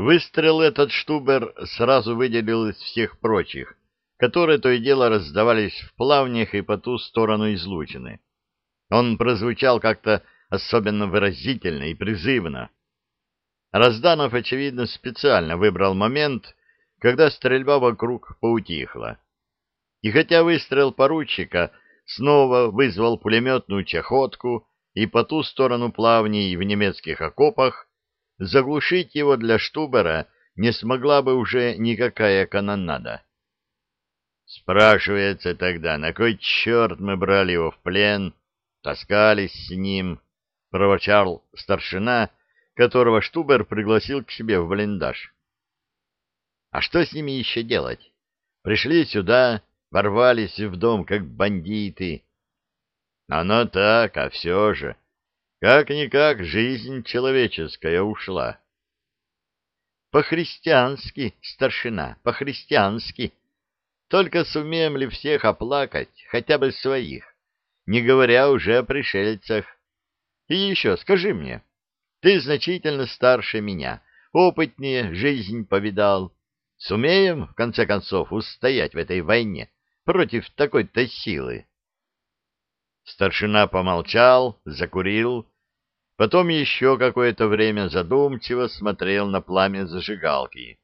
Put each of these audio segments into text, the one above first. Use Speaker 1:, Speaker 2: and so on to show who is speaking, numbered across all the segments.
Speaker 1: Выстрел этот Штубер сразу выделил из всех прочих, которые то и дело раздавались в плавнях и по ту сторону излучины. Он прозвучал как-то особенно выразительно и призывно. Разданов, очевидно, специально выбрал момент, когда стрельба вокруг поутихла. И хотя выстрел поручика снова вызвал пулеметную чахотку и по ту сторону плавней в немецких окопах, заглушить его для Штубера не смогла бы уже никакая канонада. Спрашивается тогда, на кой черт мы брали его в плен, таскались с ним, — проворчал старшина, которого Штубер пригласил к себе в блиндаж. А что с ними еще делать? Пришли сюда, ворвались в дом, как бандиты. Оно так, а все же. Как-никак жизнь человеческая ушла. По-христиански, старшина, по-христиански. Только сумеем ли всех оплакать, хотя бы своих, не говоря уже о пришельцах. И еще скажи мне, ты значительно старше меня, опытнее, жизнь повидал. Сумеем, в конце концов, устоять в этой войне против такой-то силы? Старшина помолчал, закурил, потом еще какое-то время задумчиво смотрел на пламя зажигалки.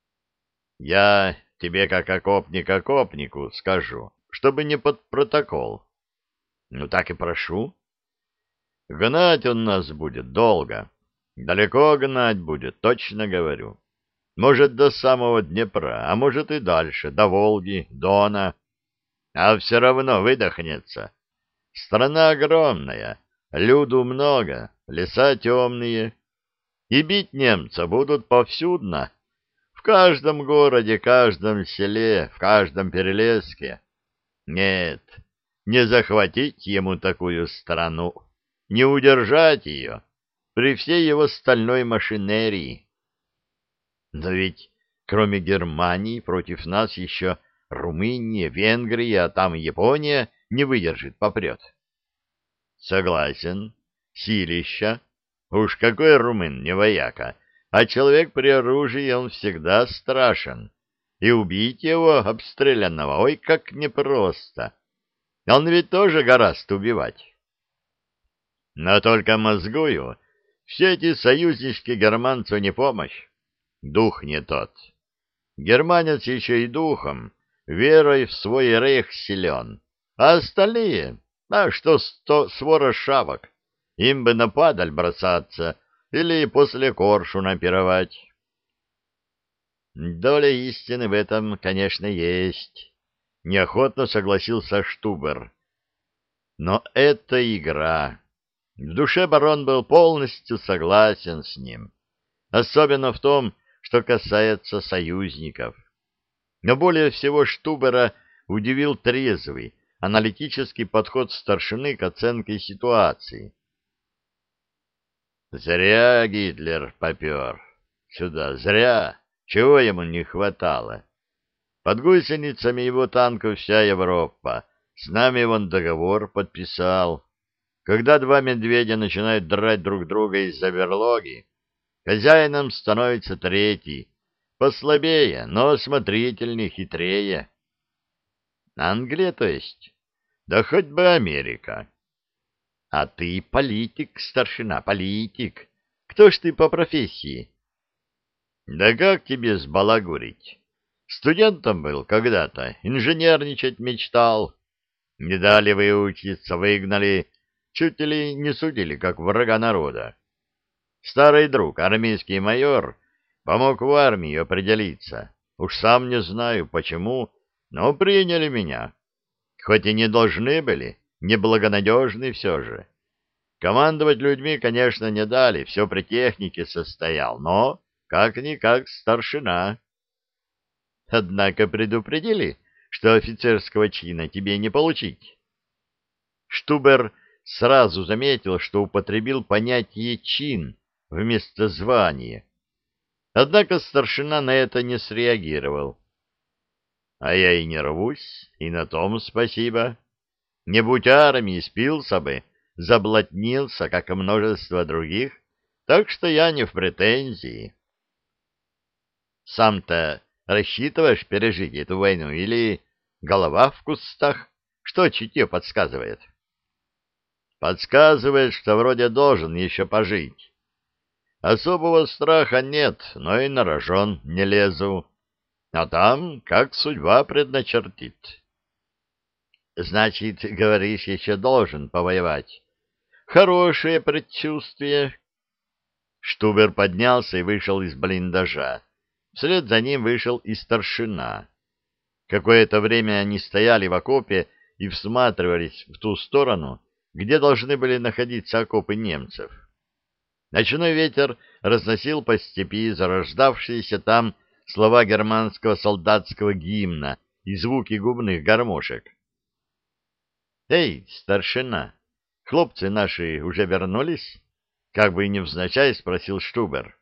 Speaker 1: — Я тебе как окопник окопнику скажу, чтобы не под протокол. — Ну так и прошу. Гнать он нас будет долго. Далеко гнать будет, точно говорю. Может, до самого Днепра, а может и дальше, до Волги, Дона. А все равно выдохнется. Страна огромная, люду много, леса темные. И бить немца будут повсюдно. В каждом городе, каждом селе, в каждом перелеске. Нет, не захватить ему такую страну не удержать ее при всей его стальной машинерии. Но ведь кроме Германии против нас еще Румыния, Венгрия, а там Япония не выдержит, попрет. Согласен, силища. Уж какой румын, не вояка, а человек при оружии он всегда страшен. И убить его, обстрелянного, ой, как непросто. Он ведь тоже гораст убивать. Но только мозгую, все эти союзнички германцу не помощь. Дух не тот. Германец еще и духом, верой в свой рейх силен. А остальные, а что сто свора шавок, им бы на падаль бросаться или после коршуна пировать. Доля истины в этом, конечно, есть. Неохотно согласился Штубер. Но это игра. В душе барон был полностью согласен с ним, особенно в том, что касается союзников. Но более всего Штубера удивил трезвый, аналитический подход старшины к оценке ситуации. Зря Гитлер попер. Сюда, зря. Чего ему не хватало? Под гусеницами его танков вся Европа. С нами он договор подписал. Когда два медведя начинают драть друг друга из-за берлоги, хозяином становится третий, послабее, но осмотрительнее, хитрее. Англия, то есть? Да хоть бы Америка. А ты политик, старшина, политик. Кто ж ты по профессии? Да как тебе сбалагурить? Студентом был когда-то, инженерничать мечтал. Не дали выучиться, выгнали, чуть ли не судили как врага народа. Старый друг, армейский майор, помог в армии определиться. Уж сам не знаю, почему, но приняли меня. Хоть и не должны были, неблагонадежны все же. Командовать людьми, конечно, не дали, все при технике состоял, но как-никак старшина. Однако предупредили, что офицерского чина тебе не получить. Штубер сразу заметил, что употребил понятие «чин» вместо звания. Однако старшина на это не среагировал. А я и не рвусь, и на том спасибо. Не будь армии, спился бы, заблотнился, как и множество других, так что я не в претензии. Сам-то рассчитываешь пережить эту войну или голова в кустах? Что чутье подсказывает? Подсказывает, что вроде должен еще пожить. Особого страха нет, но и на рожон не лезу. А там, как судьба предначертит. Значит, говоришь, еще должен повоевать. Хорошее предчувствие. Штубер поднялся и вышел из блиндажа. Вслед за ним вышел и старшина. Какое-то время они стояли в окопе и всматривались в ту сторону, где должны были находиться окопы немцев. Ночной ветер разносил по степи зарождавшиеся там слова германского солдатского гимна и звуки губных гармошек. «Эй, старшина, хлопцы наши уже вернулись?» Как бы и невзначай спросил Штубер.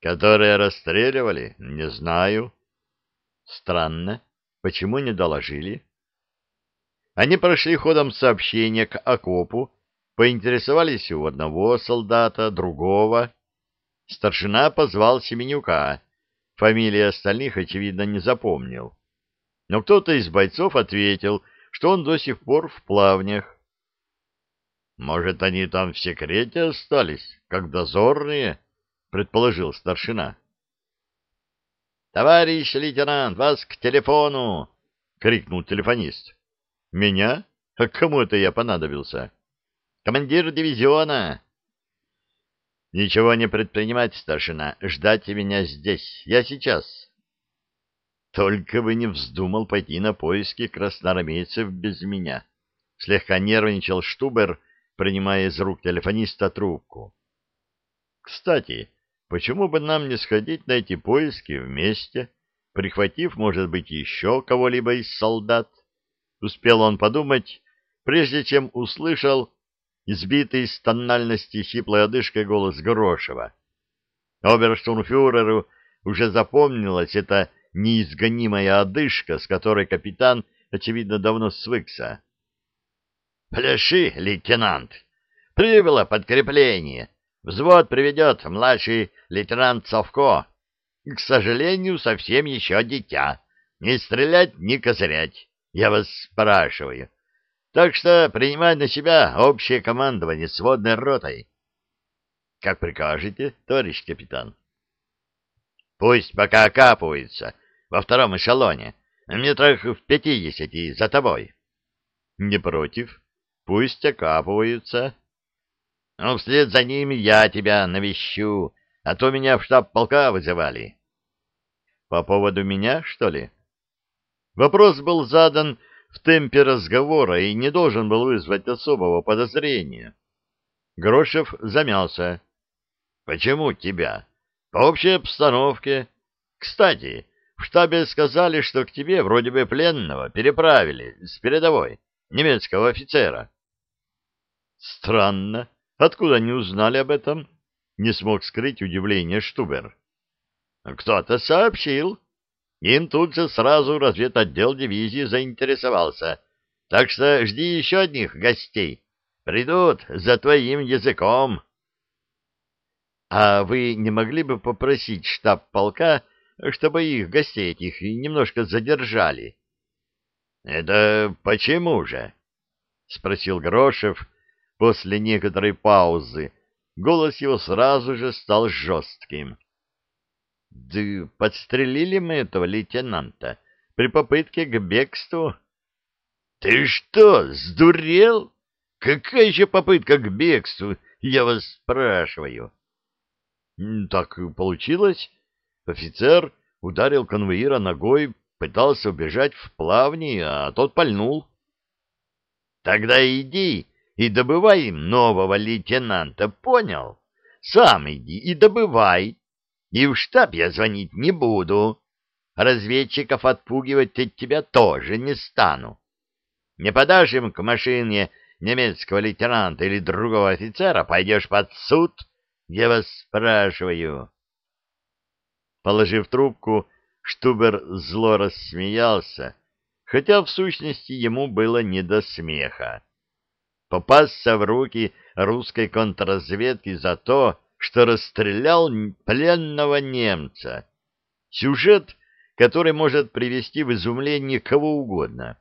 Speaker 1: «Которые расстреливали? Не знаю». «Странно. Почему не доложили?» Они прошли ходом сообщения к окопу, поинтересовались у одного солдата, другого. Старшина позвал Семенюка. Фамилии остальных, очевидно, не запомнил. Но кто-то из бойцов ответил, что он до сих пор в плавнях. «Может, они там в секрете остались, как дозорные?» — предположил старшина. «Товарищ лейтенант, вас к телефону!» — крикнул телефонист. Меня? А кому это я понадобился? Командир дивизиона. Ничего не предпринимать, старшина. Ждать меня здесь. Я сейчас. Только бы не вздумал пойти на поиски красноармейцев без меня. Слегка нервничал Штубер, принимая из рук телефониста трубку. Кстати, почему бы нам не сходить на эти поиски вместе, прихватив, может быть, еще кого-либо из солдат? Успел он подумать, прежде чем услышал избитый с тональности сиплой одышкой голос Грошева. Оберштурмфюреру уже запомнилась эта неизгонимая одышка, с которой капитан, очевидно, давно свыкся. — Пляши, лейтенант! Прибыло подкрепление! Взвод приведет младший лейтенант Совко. К сожалению, совсем еще дитя. Не стрелять, не козырять я вас спрашиваю. Так что принимай на себя общее командование сводной ротой. — Как прикажете, товарищ капитан? — Пусть пока окапывается во втором эшелоне, метрах в пятидесяти за тобой. — Не против. Пусть окапываются. — Ну, вслед за ними я тебя навещу, а то меня в штаб полка вызывали. — По поводу меня, что ли? — Вопрос был задан в темпе разговора и не должен был вызвать особого подозрения. Грошев замялся. — Почему тебя? — По общей обстановке. Кстати, в штабе сказали, что к тебе вроде бы пленного переправили с передовой, немецкого офицера. — Странно. Откуда не узнали об этом? — не смог скрыть удивление Штубер. — Кто-то сообщил. Им тут же сразу разведотдел дивизии заинтересовался. Так что жди еще одних гостей. Придут за твоим языком. — А вы не могли бы попросить штаб полка, чтобы их, гостей этих, немножко задержали? — Это почему же? — спросил Грошев после некоторой паузы. Голос его сразу же стал жестким. Да подстрелили мы этого лейтенанта при попытке к бегству. — Ты что, сдурел? Какая еще попытка к бегству, я вас спрашиваю? — Так получилось. Офицер ударил конвоира ногой, пытался убежать в плавни, а тот пальнул. — Тогда иди и добывай нового лейтенанта, понял? Сам иди и добывай, и в штаб я звонить не буду. Разведчиков отпугивать от тебя тоже не стану. Не подашь им к машине немецкого лейтенанта или другого офицера, пойдешь под суд, я вас спрашиваю. Положив трубку, Штубер зло рассмеялся, хотя в сущности ему было не до смеха. Попасться в руки русской контрразведки за то, что расстрелял пленного немца. Сюжет, который может привести в изумление кого угодно.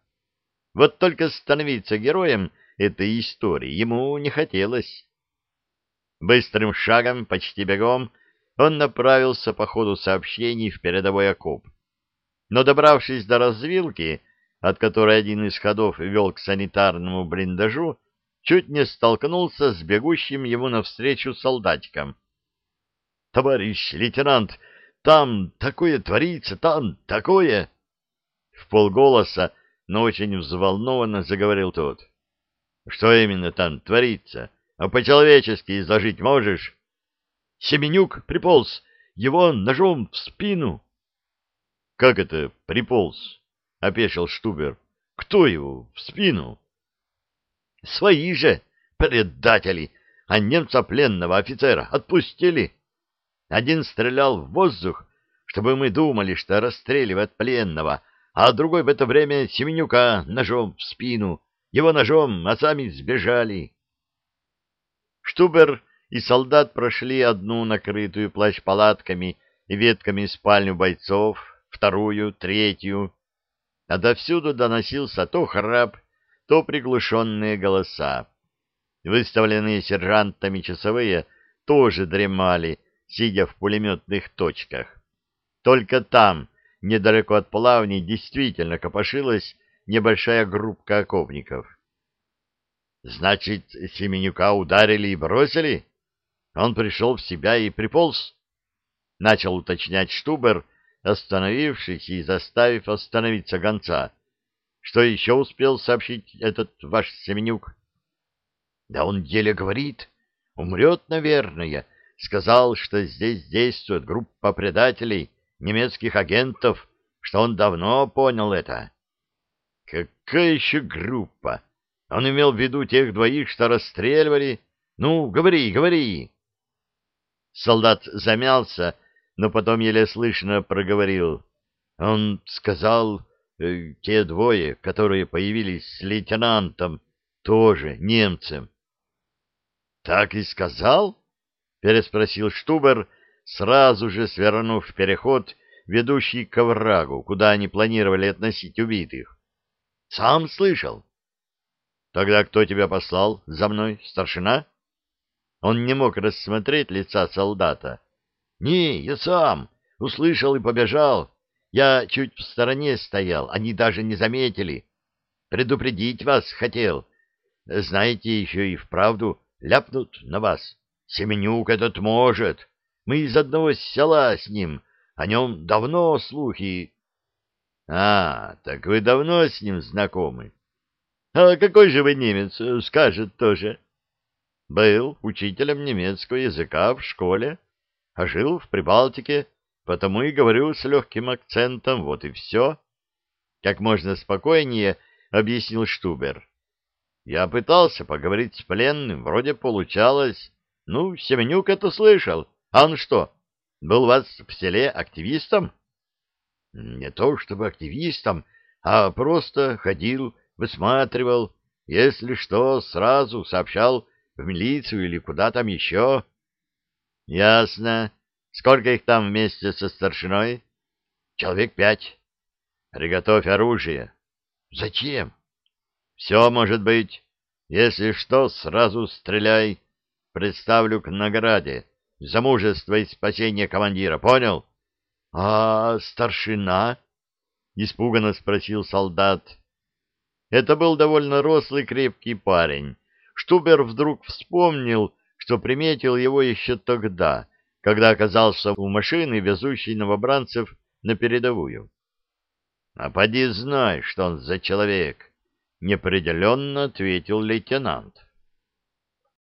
Speaker 1: Вот только становиться героем этой истории ему не хотелось. Быстрым шагом, почти бегом, он направился по ходу сообщений в передовой окоп. Но, добравшись до развилки, от которой один из ходов вел к санитарному блиндажу, чуть не столкнулся с бегущим ему навстречу солдатиком. — Товарищ лейтенант, там такое творится, там такое! В полголоса, но очень взволнованно заговорил тот. — Что именно там творится? А по-человечески изложить можешь? Семенюк приполз, его ножом в спину. — Как это приполз? — опешил Штубер. — Кто его в спину? — Свои же, предатели, а немца пленного офицера отпустили. Один стрелял в воздух, чтобы мы думали, что расстреливает пленного, а другой в это время Семенюка ножом в спину. Его ножом, а сами сбежали. Штубер и солдат прошли одну накрытую плащ-палатками и ветками спальню бойцов, вторую, третью. Довсюду доносился то храп, то приглушенные голоса. Выставленные сержантами часовые тоже дремали, сидя в пулеметных точках. Только там, недалеко от плавней, действительно копошилась небольшая группка окопников. Значит, Семенюка ударили и бросили? Он пришел в себя и приполз? Начал уточнять Штубер, остановившись и заставив остановиться гонца. Что еще успел сообщить этот ваш Семенюк? Да он еле говорит. Умрет, наверное. Сказал, что здесь действует группа предателей, немецких агентов, что он давно понял это. Какая еще группа? Он имел в виду тех двоих, что расстреливали. Ну, говори, говори. Солдат замялся, но потом еле слышно проговорил. Он сказал, те двое, которые появились с лейтенантом, тоже немцем. — Так и сказал? — переспросил Штубер, сразу же свернув переход, ведущий к оврагу, куда они планировали относить убитых. — Сам слышал. Тогда кто тебя послал за мной, старшина? Он не мог рассмотреть лица солдата. Не, я сам. Услышал и побежал. Я чуть в стороне стоял, они даже не заметили. Предупредить вас хотел. Знаете, еще и вправду ляпнут на вас. Семенюк этот может. Мы из одного села с ним. О нем давно слухи. А, так вы давно с ним знакомы. А какой же вы немец, скажет тоже. Был учителем немецкого языка в школе, а жил в Прибалтике, потому и говорю с легким акцентом, вот и все. Как можно спокойнее объяснил Штубер. Я пытался поговорить с пленным, вроде получалось. Ну, Семенюк это слышал. А он что, был у вас в селе активистом? Не то чтобы активистом, а просто ходил высматривал, если что, сразу сообщал в милицию или куда там еще. — Ясно. Сколько их там вместе со старшиной? — Человек пять. — Приготовь оружие. — Зачем? — Все может быть. Если что, сразу стреляй. Представлю к награде. За мужество и спасение командира. Понял? — А старшина? — испуганно спросил солдат. Это был довольно рослый крепкий парень. Штубер вдруг вспомнил, что приметил его еще тогда, когда оказался у машины, везущей новобранцев на передовую. — А поди знай, что он за человек, — неопределенно ответил лейтенант.